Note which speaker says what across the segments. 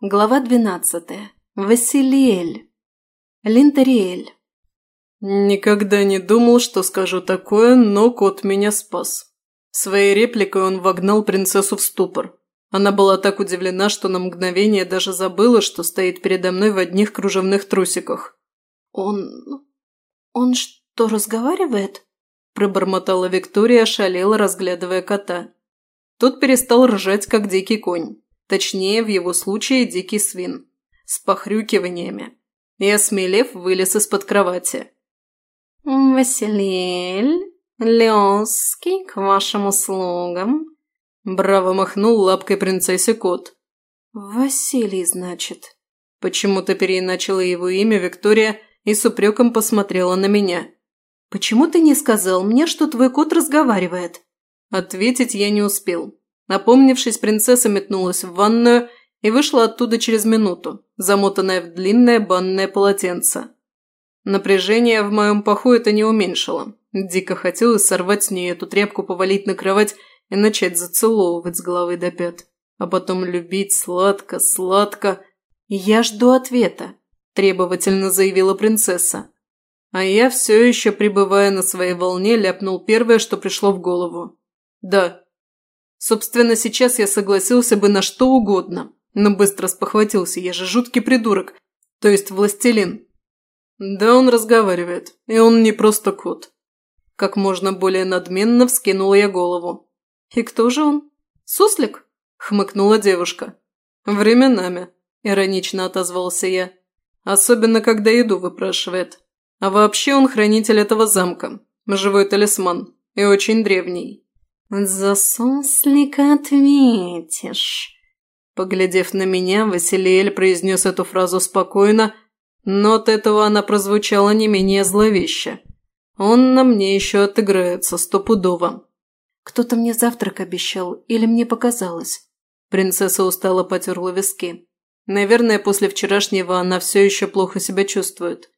Speaker 1: Глава двенадцатая. Василиэль. Линтериэль.
Speaker 2: Никогда не думал, что скажу такое, но кот меня спас. Своей репликой он вогнал принцессу в ступор. Она была так удивлена, что на мгновение даже забыла, что стоит передо мной в одних кружевных трусиках.
Speaker 1: «Он... он что, разговаривает?»
Speaker 2: Пробормотала Виктория, шалела, разглядывая кота. Тот перестал ржать, как дикий конь. Точнее, в его случае дикий свин. С похрюкиваниями. И, осмелев, вылез из-под кровати.
Speaker 1: «Василиэль, Леонский, к вашим услугам!»
Speaker 2: Браво махнул лапкой принцессе кот.
Speaker 1: «Василий, значит?»
Speaker 2: Почему-то переиначила его имя Виктория и с упреком посмотрела на меня.
Speaker 1: «Почему ты не сказал мне, что твой кот разговаривает?»
Speaker 2: Ответить я не успел. Напомнившись, принцесса метнулась в ванную и вышла оттуда через минуту, замотанная в длинное банное полотенце. Напряжение в моем паху это не уменьшило. Дико хотелось сорвать с нее эту тряпку, повалить на кровать и начать зацеловывать с головы до пят. А потом любить сладко, сладко.
Speaker 1: «Я жду ответа», – требовательно заявила принцесса.
Speaker 2: А я все еще, пребывая на своей волне, ляпнул первое, что пришло в голову. «Да». Собственно, сейчас я согласился бы на что угодно, но быстро спохватился, я же жуткий придурок, то есть властелин. Да, он разговаривает, и он не просто кот. Как можно более надменно вскинула я голову. «И кто же он? Суслик?» – хмыкнула девушка. «Временами», – иронично отозвался я. «Особенно, когда еду выпрашивает. А вообще он хранитель этого замка, живой талисман, и очень древний».
Speaker 1: «За суслика ответишь»,
Speaker 2: Поглядев на меня, Василиэль произнес эту фразу спокойно, но от этого она прозвучала не менее зловеще. Он на мне еще отыграется стопудово.
Speaker 1: «Кто-то мне завтрак обещал, или мне показалось?»
Speaker 2: Принцесса устало потерла виски. Наверное, после вчерашнего она все еще плохо себя чувствует.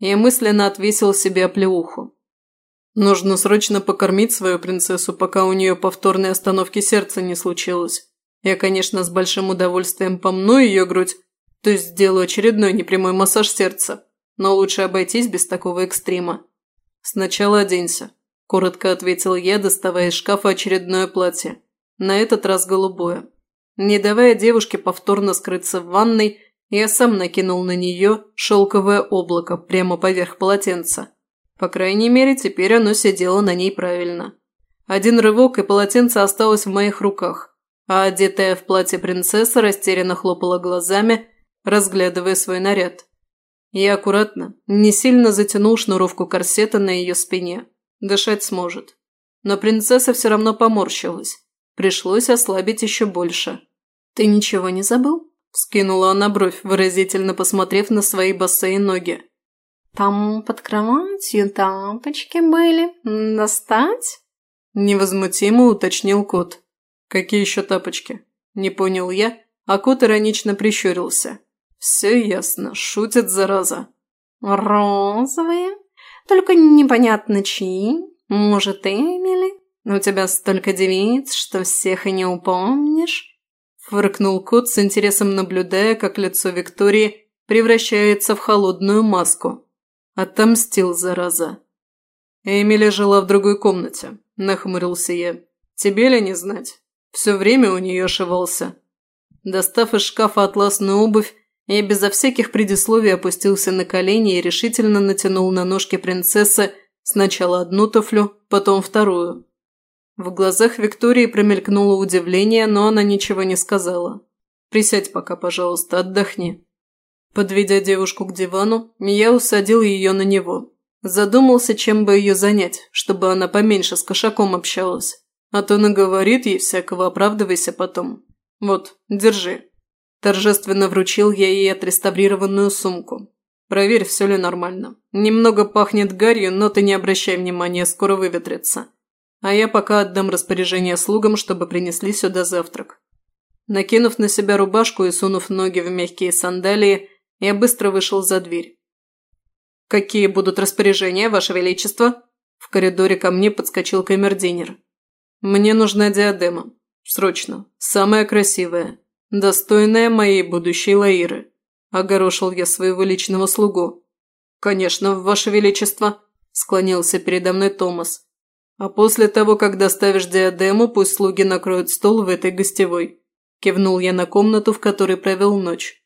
Speaker 2: Я мысленно отвесил себе оплеуху. Нужно срочно покормить свою принцессу, пока у нее повторной остановки сердца не случилось. Я, конечно, с большим удовольствием помну ее грудь, то есть сделаю очередной непрямой массаж сердца, но лучше обойтись без такого экстрима. «Сначала оденься», – коротко ответил я, доставая из шкафа очередное платье. На этот раз голубое. Не давая девушке повторно скрыться в ванной, я сам накинул на нее шелковое облако прямо поверх полотенца. По крайней мере, теперь оно сидело на ней правильно. Один рывок, и полотенце осталось в моих руках, а одетая в платье принцесса растерянно хлопала глазами, разглядывая свой наряд. Я аккуратно, не сильно затянул шнуровку корсета на ее спине. Дышать сможет. Но принцесса все равно поморщилась. Пришлось ослабить еще больше. «Ты ничего не забыл?» – скинула она бровь, выразительно посмотрев на свои босые ноги.
Speaker 1: «Там под кроватью тапочки были. Достать?»
Speaker 2: Невозмутимо уточнил кот. «Какие еще тапочки?» Не понял я, а кот иронично прищурился. «Все ясно, шутит зараза».
Speaker 1: «Розовые? Только непонятно чьи. Может, Эмили? У тебя столько девиц, что всех и не упомнишь?»
Speaker 2: Фыркнул кот с интересом наблюдая, как лицо Виктории превращается в холодную маску. Отомстил, зараза. Эмили жила в другой комнате, нахмурился я. Тебе ли не знать? Все время у нее ошивался. Достав из шкафа атласную обувь, я безо всяких предисловий опустился на колени и решительно натянул на ножки принцессы сначала одну туфлю, потом вторую. В глазах Виктории промелькнуло удивление, но она ничего не сказала. «Присядь пока, пожалуйста, отдохни». Подведя девушку к дивану, я усадил ее на него. Задумался, чем бы ее занять, чтобы она поменьше с кошаком общалась. А то наговорит ей всякого, оправдывайся потом. Вот, держи. Торжественно вручил я ей отреставрированную сумку. Проверь, все ли нормально. Немного пахнет гарью, но ты не обращай внимания, скоро выветрится. А я пока отдам распоряжение слугам, чтобы принесли сюда завтрак. Накинув на себя рубашку и сунув ноги в мягкие сандалии, я быстро вышел за дверь. «Какие будут распоряжения, Ваше Величество?» В коридоре ко мне подскочил камердинер. «Мне нужна диадема. Срочно. Самая красивая. достойная моей будущей Лаиры», – огорошил я своего личного слугу. «Конечно, Ваше Величество», – склонился передо мной Томас. «А после того, как доставишь диадему, пусть слуги накроют стол в этой гостевой», – кивнул я на комнату, в которой провел ночь.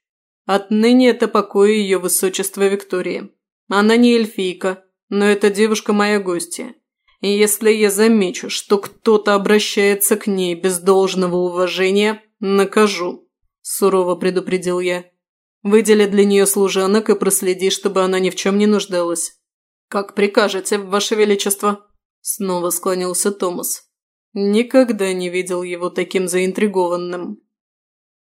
Speaker 2: «Отныне это покои ее высочества Виктории. Она не эльфийка, но эта девушка моя гостья. И если я замечу, что кто-то обращается к ней без должного уважения, накажу», – сурово предупредил я. «Выдели для нее служанок и проследи, чтобы она ни в чем не нуждалась». «Как прикажете, Ваше Величество?» – снова склонился Томас. Никогда не видел его таким заинтригованным.